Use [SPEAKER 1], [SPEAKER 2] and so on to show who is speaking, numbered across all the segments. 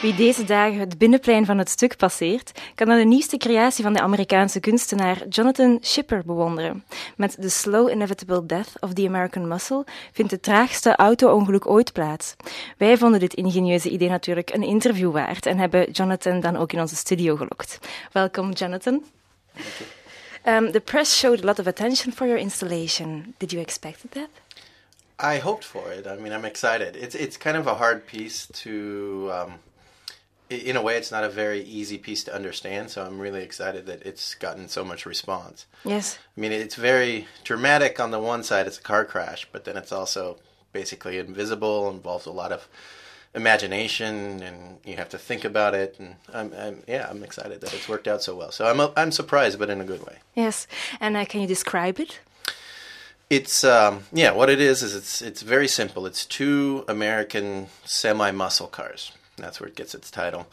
[SPEAKER 1] Wie deze dagen het binnenplein van het stuk passeert, kan dan de nieuwste creatie van de Amerikaanse kunstenaar Jonathan Shipper bewonderen. Met The Slow Inevitable Death of the American Muscle vindt het traagste auto-ongeluk ooit plaats. Wij vonden dit ingenieuze idee natuurlijk een interview waard en hebben Jonathan dan ook in onze studio gelokt. Welkom, Jonathan. Um, the press showed a lot of attention for your installation. Did you expect that?
[SPEAKER 2] I hoped for it. I mean, I'm excited. It's it's kind of a hard piece to um, in a way, it's not a very easy piece to understand. So I'm really excited that it's gotten so much response.
[SPEAKER 1] Yes.
[SPEAKER 2] I mean, it's very dramatic on the one side, it's a car crash, but then it's also basically invisible, involves a lot of imagination, and you have to think about it. And I'm, I'm yeah, I'm excited that it's worked out so well. So I'm, a, I'm surprised, but in a good way.
[SPEAKER 1] Yes. And uh, can you describe it?
[SPEAKER 2] It's um, yeah. What it is is it's it's very simple. It's two American semi muscle cars that's where it gets its title,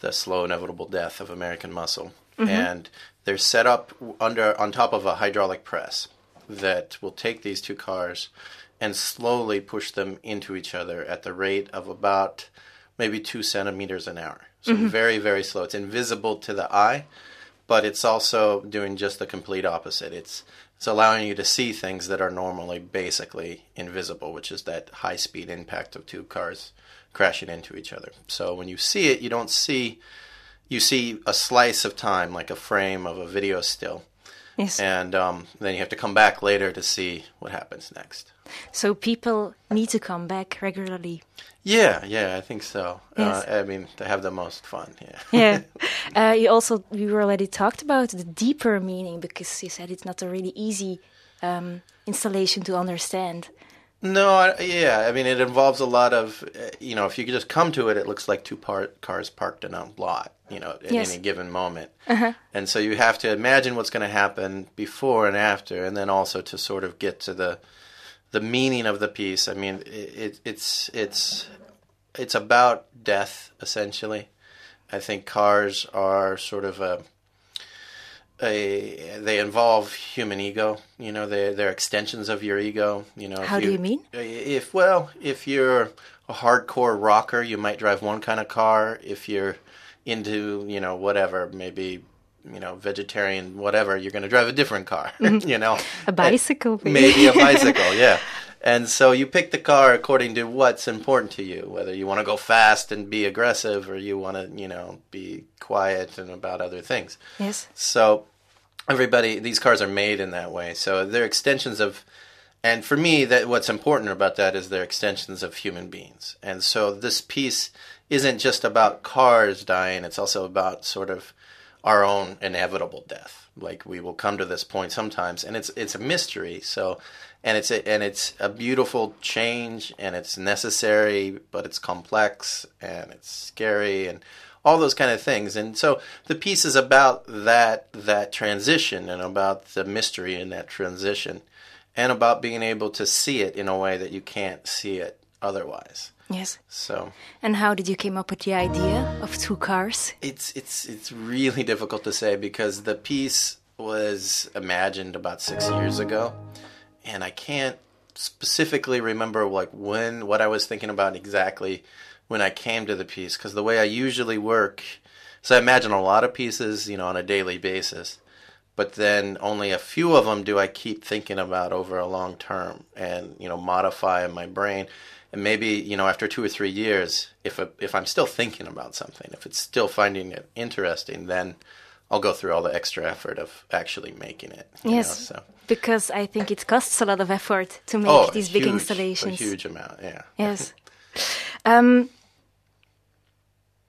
[SPEAKER 2] "The Slow Inevitable Death of American Muscle." Mm-hmm. And they're set up under on top of a hydraulic press that will take these two cars and slowly push them into each other at the rate of about maybe two centimeters an hour. So mm-hmm. very, very slow. It's invisible to the eye, but it's also doing just the complete opposite. It's it's allowing you to see things that are normally basically invisible, which is that high speed impact of two cars crashing into each other. So when you see it, you don't see you see a slice of time, like a frame of a video still.
[SPEAKER 1] Yes.
[SPEAKER 2] And um, then you have to come back later to see what happens next.
[SPEAKER 1] So people need to come back regularly.
[SPEAKER 2] Yeah, yeah, I think so. Uh, yes. Uh, I mean, to have the most fun. Yeah.
[SPEAKER 1] yeah. Uh, you also we already talked about the deeper meaning because you said it's not a really easy um, installation to understand.
[SPEAKER 2] No, I, yeah, I mean it involves a lot of, uh, you know, if you just come to it, it looks like two par- cars parked in a lot, you know, at yes. any given moment, uh-huh. and so you have to imagine what's going to happen before and after, and then also to sort of get to the the meaning of the piece. I mean, it, it's it's it's about death essentially. I think cars are sort of a a, they involve human ego. You know, they they're extensions of your ego. You know,
[SPEAKER 1] how
[SPEAKER 2] you,
[SPEAKER 1] do you mean?
[SPEAKER 2] If well, if you're a hardcore rocker, you might drive one kind of car. If you're into you know whatever, maybe you know vegetarian, whatever, you're going to drive a different car. Mm-hmm. you know,
[SPEAKER 1] a bicycle,
[SPEAKER 2] maybe, maybe a bicycle. yeah. And so you pick the car according to what's important to you, whether you want to go fast and be aggressive or you want to, you know, be quiet and about other things.
[SPEAKER 1] Yes.
[SPEAKER 2] So everybody these cars are made in that way. So they're extensions of and for me that what's important about that is they're extensions of human beings. And so this piece isn't just about cars dying it's also about sort of our own inevitable death. Like we will come to this point sometimes and it's it's a mystery so and it's a, and it's a beautiful change and it's necessary but it's complex and it's scary and all those kind of things. And so the piece is about that that transition and about the mystery in that transition and about being able to see it in a way that you can't see it otherwise.
[SPEAKER 1] Yes.
[SPEAKER 2] So.
[SPEAKER 1] And how did you came up with the idea of two cars?
[SPEAKER 2] It's it's it's really difficult to say because the piece was imagined about 6 years ago and I can't specifically remember like when what I was thinking about exactly when I came to the piece because the way I usually work, so I imagine a lot of pieces, you know, on a daily basis, but then only a few of them do I keep thinking about over a long term and you know modify in my brain. And maybe you know after two or three years, if a, if I'm still thinking about something, if it's still finding it interesting, then I'll go through all the extra effort of actually making it.
[SPEAKER 1] yes,
[SPEAKER 2] know, so.
[SPEAKER 1] because I think it costs a lot of effort to make oh, these big
[SPEAKER 2] huge,
[SPEAKER 1] installations.
[SPEAKER 2] A huge amount, yeah.
[SPEAKER 1] Yes. um,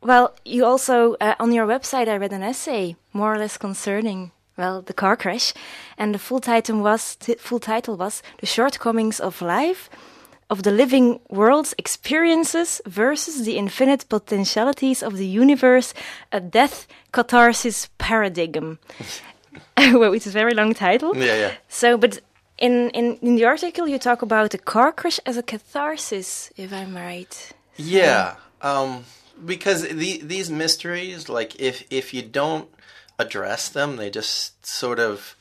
[SPEAKER 1] well, you also, uh, on your website, I read an essay more or less concerning, well, the car crash. And the full title was, full title was The Shortcomings of Life of the Living World's Experiences versus the Infinite Potentialities of the Universe, a Death Catharsis Paradigm. Which is a very long title.
[SPEAKER 2] Yeah, yeah.
[SPEAKER 1] So, but in, in, in the article, you talk about the car crash as a catharsis, if I'm right.
[SPEAKER 2] Yeah. Um, because the, these mysteries, like if if you don't address them, they just sort of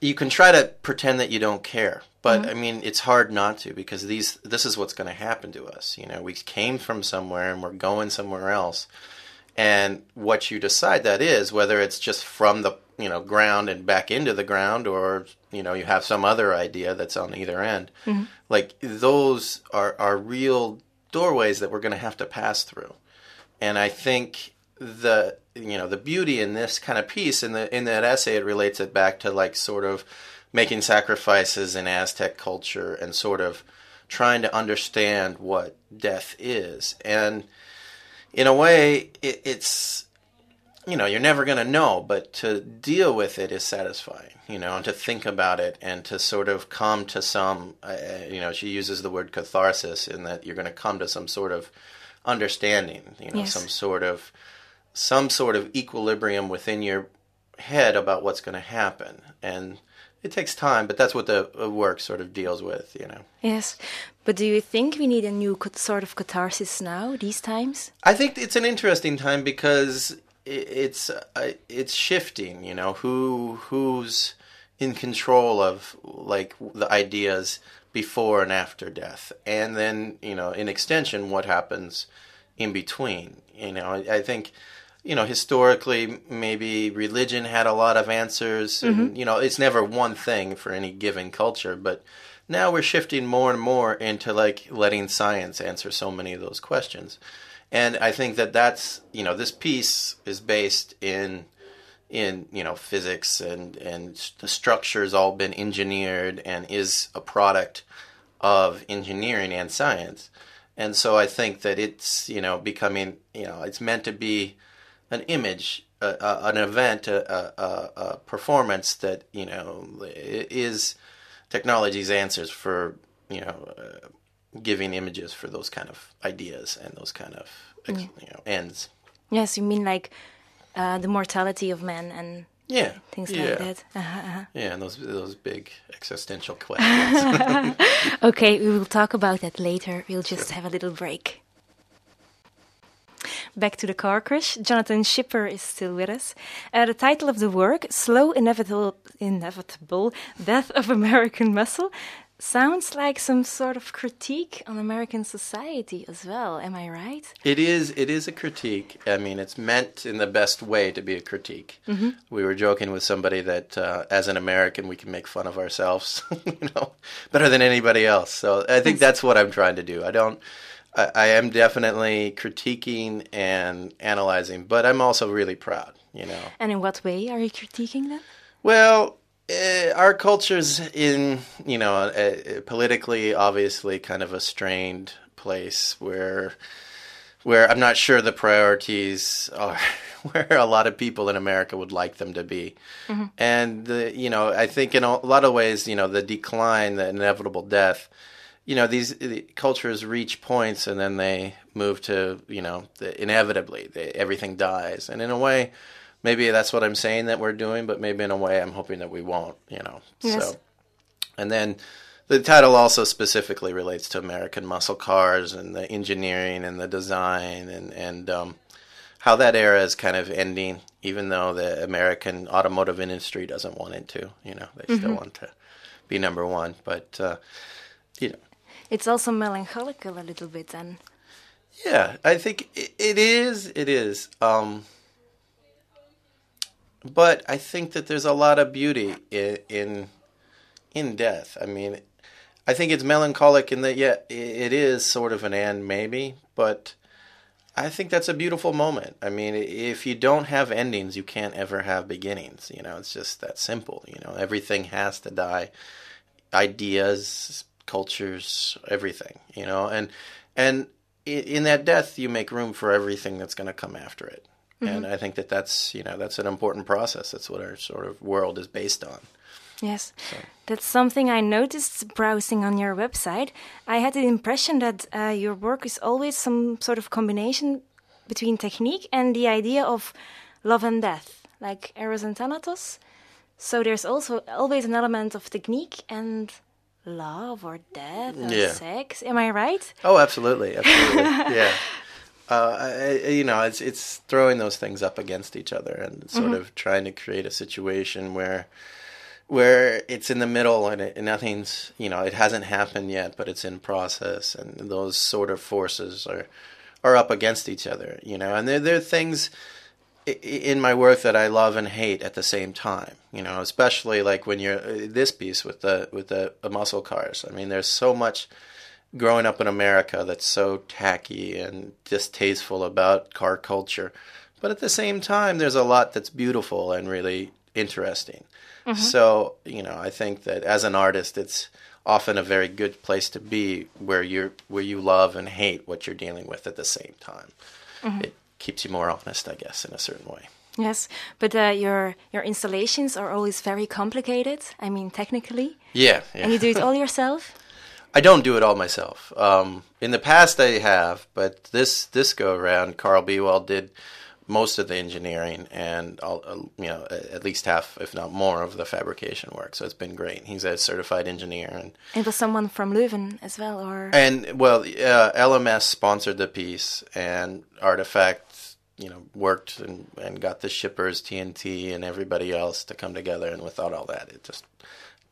[SPEAKER 2] you can try to pretend that you don't care, but mm-hmm. I mean, it's hard not to because these this is what's going to happen to us. You know, we came from somewhere and we're going somewhere else, and what you decide that is, whether it's just from the you know ground and back into the ground, or you know you have some other idea that's on either end. Mm-hmm. Like those are are real doorways that we're going to have to pass through, and I think the you know the beauty in this kind of piece in the in that essay it relates it back to like sort of making sacrifices in Aztec culture and sort of trying to understand what death is. And in a way it, it's you know you're never going to know but to deal with it is satisfying you know and to think about it and to sort of come to some uh, you know she uses the word catharsis in that you're going to come to some sort of understanding you know
[SPEAKER 1] Yes.
[SPEAKER 2] some sort of some sort of equilibrium within your head about what's going to happen and it takes time but that's what the uh, work sort of deals with you know
[SPEAKER 1] Yes. But do you think we need a new sort of catharsis now, these times?
[SPEAKER 2] I think it's an interesting time because it's uh, it's shifting. You know, who who's in control of like the ideas before and after death, and then you know, in extension, what happens in between. You know, I, I think. You know, historically, maybe religion had a lot of answers. And, mm-hmm. you know, it's never one thing for any given culture, but now we're shifting more and more into like letting science answer so many of those questions and i think that that's you know this piece is based in in you know physics and and the structure's all been engineered and is a product of engineering and science and so i think that it's you know becoming you know it's meant to be an image uh, uh, an event a, a, a, performance that you know is technology's answers for you know uh, giving images for those kind of ideas and those kind of ex- you know ends.
[SPEAKER 1] Yes, you mean like uh, the mortality of men and
[SPEAKER 2] Yeah,
[SPEAKER 1] things
[SPEAKER 2] yeah,
[SPEAKER 1] like that. Uh-huh, uh-huh.
[SPEAKER 2] Yeah, and those those big existential questions.
[SPEAKER 1] Okay, we will talk about that later. We'll just have a little break. Back to the car crash. Jonathan Schipper is still with us. Uh, the title of the work, Slow Inevitable, Inevitable Death of American Muscle, sounds like some sort of critique on American society as well. Am I right?
[SPEAKER 2] it is it is a critique. I mean, it's meant in the best way to be a critique. We were joking with somebody that uh, as an American we can make fun of ourselves, you know, better than anybody else. So I think that's what I'm trying to do. I don't. I, I am definitely critiquing and analyzing, but I'm also really proud. You know.
[SPEAKER 1] And in what way are you critiquing them?
[SPEAKER 2] Well, uh, our culture's in, you know, uh, politically, obviously, kind of a strained place where, where I'm not sure the priorities are where a lot of people in America would like them to be, and the, you know, I think in a lot of ways, you know, the decline, the inevitable death. You know, these the cultures reach points and then they move to, you know, the, inevitably they, everything dies. And in a way, maybe that's what I'm saying that we're doing, but maybe in a way I'm hoping that we won't, you know.
[SPEAKER 1] Yes.
[SPEAKER 2] So and then the title also specifically relates to American muscle cars and the engineering and the design and and um, how that era is kind of ending, even though the American automotive industry doesn't want it to. You know, they still want to be number one, but uh, you know.
[SPEAKER 1] It's also melancholical a little bit, and
[SPEAKER 2] Yeah, I think it is. It is. Um, but I think that there's a lot of beauty in in, in death. I mean, I think it's melancholic in that yeah, it is sort of an end maybe, but I think that's a beautiful moment. I mean, if you don't have endings, you can't ever have beginnings. You know, it's just that simple. You know, everything has to die. Ideas, cultures, everything. You know, and and in that death, you make room for everything that's going to come after it. And I think that that's you know that's an important process. That's what our sort of world is based on.
[SPEAKER 1] Yes, that's something I noticed browsing on your website. I had the impression that uh, your work is always some sort of combination between technique and the idea of love and death, like Eros and Thanatos. So there's also always an element of technique and love or death or
[SPEAKER 2] Yeah.
[SPEAKER 1] sex. Am I right?
[SPEAKER 2] Oh, absolutely, absolutely, yeah. Uh, you know, it's it's throwing those things up against each other and sort of trying to create a situation where where it's in the middle and, it, and nothing's you know it hasn't happened yet, but it's in process, and those sort of forces are are up against each other, you know, and there there are things in my work that I love and hate at the same time. You know, especially like when you're uh, this piece with the with the, the muscle cars. I mean, there's so much growing up in America that's so tacky and distasteful about car culture, but at the same time, there's a lot that's beautiful and really interesting. Mm-hmm. So you know, I think that as an artist, it's often a very good place to be where you're where you love and hate what you're dealing with at the same time. Mm-hmm. It keeps you more honest, I guess, in a certain way.
[SPEAKER 1] Yes, but uh, your your installations are always very complicated. I mean, technically.
[SPEAKER 2] Yeah, yeah.
[SPEAKER 1] And you do it all yourself.
[SPEAKER 2] I don't do it all myself. Um, in the past, I have, but this this go around, Carl Bewald did most of the engineering and all, uh, you know at least half, if not more, of the fabrication work. So it's been great. He's a certified engineer, and
[SPEAKER 1] it was someone from Leuven as well, or
[SPEAKER 2] and well, uh, LMS sponsored the piece, and Artefact, you know, worked and and got the shippers, TNT, and everybody else to come together, and without all that, it just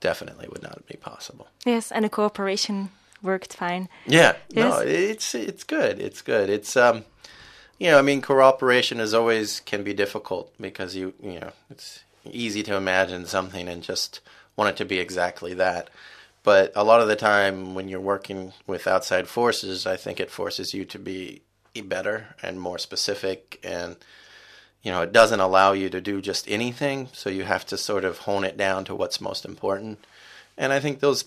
[SPEAKER 2] definitely would not be possible.
[SPEAKER 1] Yes, and the cooperation worked fine.
[SPEAKER 2] Yeah, yes. no, it's it's good. It's good. It's um you know, I mean, cooperation is always can be difficult because you, you know, it's easy to imagine something and just want it to be exactly that. But a lot of the time, when you're working with outside forces, I think it forces you to be better and more specific, and you know, it doesn't allow you to do just anything. So you have to sort of hone it down to what's most important. And I think those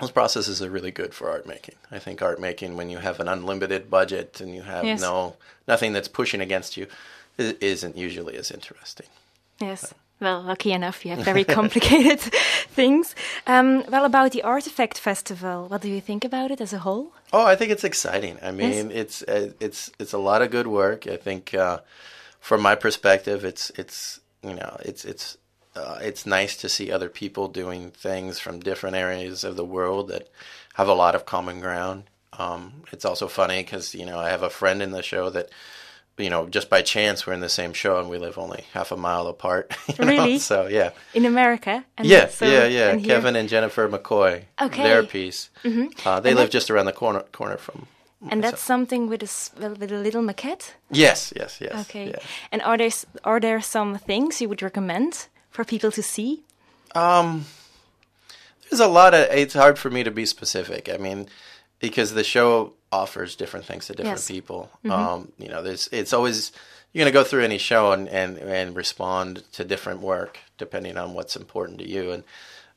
[SPEAKER 2] those processes are really good for art making. I think art making, when you have an unlimited budget and you have yes. no nothing that's pushing against you, isn't usually as interesting.
[SPEAKER 1] Yes. Well, lucky enough, you have very complicated things. Um, well, about the Artefact Festival, what do you think about it as a whole?
[SPEAKER 2] Oh, I think it's exciting. I mean, yes. it's uh, it's it's a lot of good work. I think, uh, from my perspective, it's it's you know it's it's uh, it's nice to see other people doing things from different areas of the world that have a lot of common ground. Um, it's also funny because you know I have a friend in the show that you know just by chance we're in the same show and we live only half a mile apart.
[SPEAKER 1] Really? Know?
[SPEAKER 2] So yeah.
[SPEAKER 1] In America.
[SPEAKER 2] And yeah, so, yeah, yeah. And Kevin and Jennifer McCoy. Okay. Their piece. Mm-hmm. Uh, they and live just around the corner corner from.
[SPEAKER 1] And that's something with a with a little maquette.
[SPEAKER 2] Yes, yes, yes.
[SPEAKER 1] Okay.
[SPEAKER 2] Yeah.
[SPEAKER 1] And are there are there some things you would recommend for people to see?
[SPEAKER 2] Um, there's a lot of. It's hard for me to be specific. I mean, because the show offers different things to different yes. people. Mm-hmm. Um, you know, there's. It's always you're going to go through any show and, and and respond to different work depending on what's important to you and.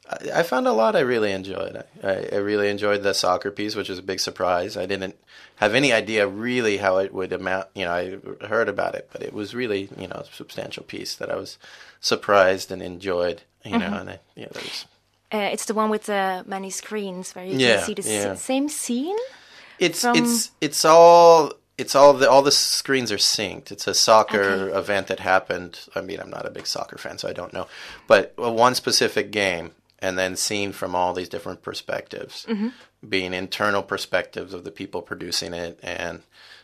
[SPEAKER 2] I, I found a lot I really enjoyed. I, I really enjoyed the soccer piece, which was a big surprise. I didn't have any idea really how it would amount. You know, I heard about it, but it was really you know a substantial piece that I was surprised and enjoyed. You mm-hmm. know, and I, yeah, there's.
[SPEAKER 1] Uh, it's the one with the many screens where you yeah, can see the yeah. s- same scene.
[SPEAKER 2] It's from... it's it's all it's all the all the screens are synced. It's a soccer okay. event that happened. I mean, I'm not a big soccer fan, so I don't know. But one specific game, and then seen from all these different perspectives, mm-hmm. being internal perspectives of the people producing it and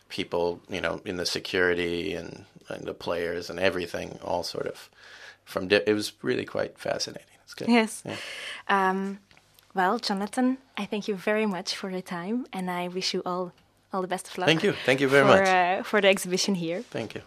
[SPEAKER 2] people, you know, in the security and, and the players and everything, all sort of from di- it was really quite fascinating. It's good.
[SPEAKER 1] Yes. Yeah. Um, well, Jonathan, I thank you very much for your time, and I wish you all all the best of luck.
[SPEAKER 2] Thank you. Thank you very
[SPEAKER 1] for,
[SPEAKER 2] much
[SPEAKER 1] uh, for the exhibition here.
[SPEAKER 2] Thank you.